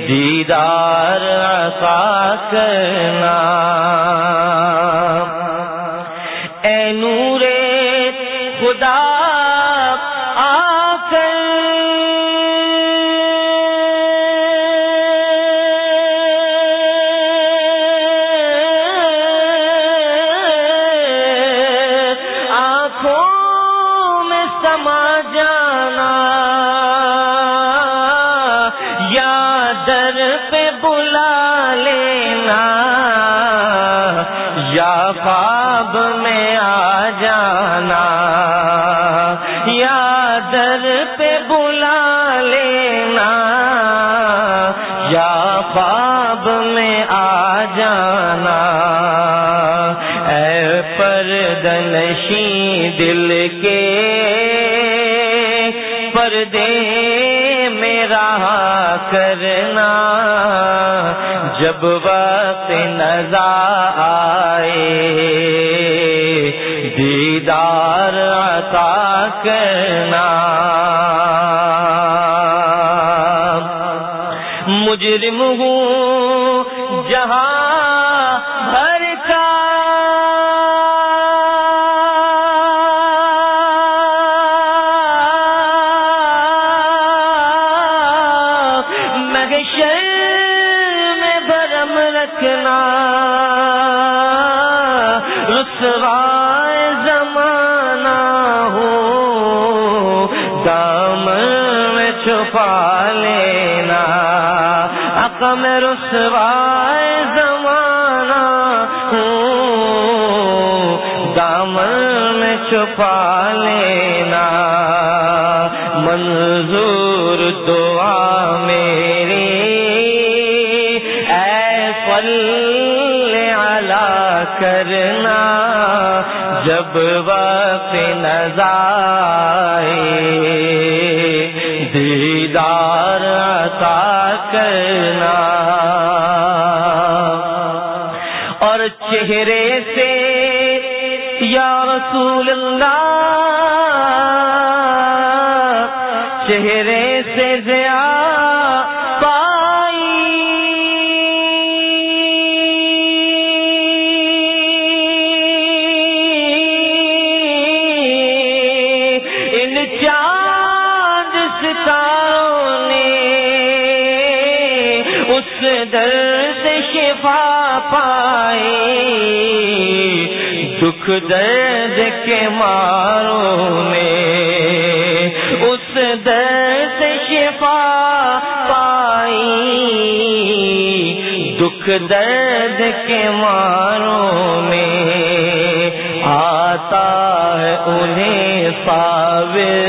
دیدار عطا کرنا یا خواب میں آ جانا یا در پہ بلا لینا، یا خواب میں آ جانا۔ اے پردنشی دل کے پردے میں رہا کرنا جب وقت نظر آئے دیدار عطا کرنا۔ عقم میں رسوائے زمانہ ہو دامن میں چھپا لینا۔ منظور دعا میری۔ اے پل علا کرنا، جب وقت نظائے دیدار عطا کرنا اور چہرے سے یا رسول اللہ درد کے ماروں میں اس درد شفا پائی۔ دکھ درد کے ماروں میں آتا ہے انہیں پاوے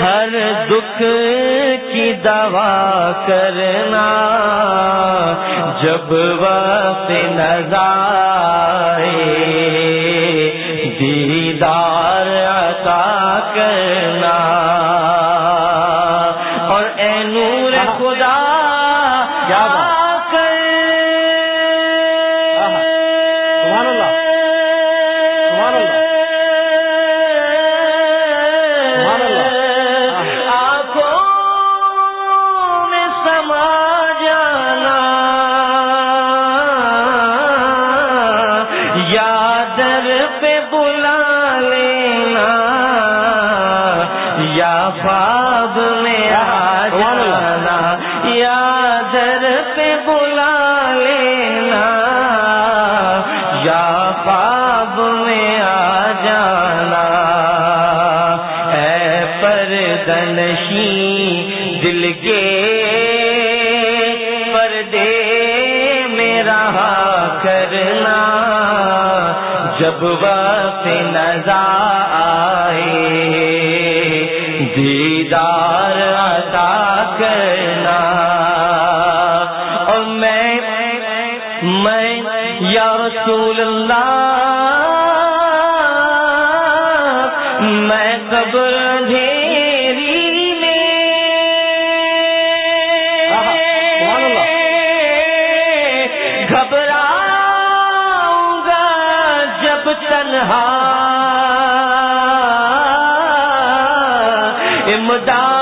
ہر دکھ کی دوا کرنا، جب وقت نظائے دیدار عطا کرنا۔ اور اے نور خدا کیا خواب میں آ جانا یا در پہ بلا لینا۔ یا خواب میں آ جانا۔ اے پردنشی، دل کے پردے میں رہا کرنا۔ جب وقت نظر آئے دیدار عطا کرنا۔ اور میں میں یا رسول اللہ، میں قبر اندھیری میں گھبراؤں گا جب تنہا مدار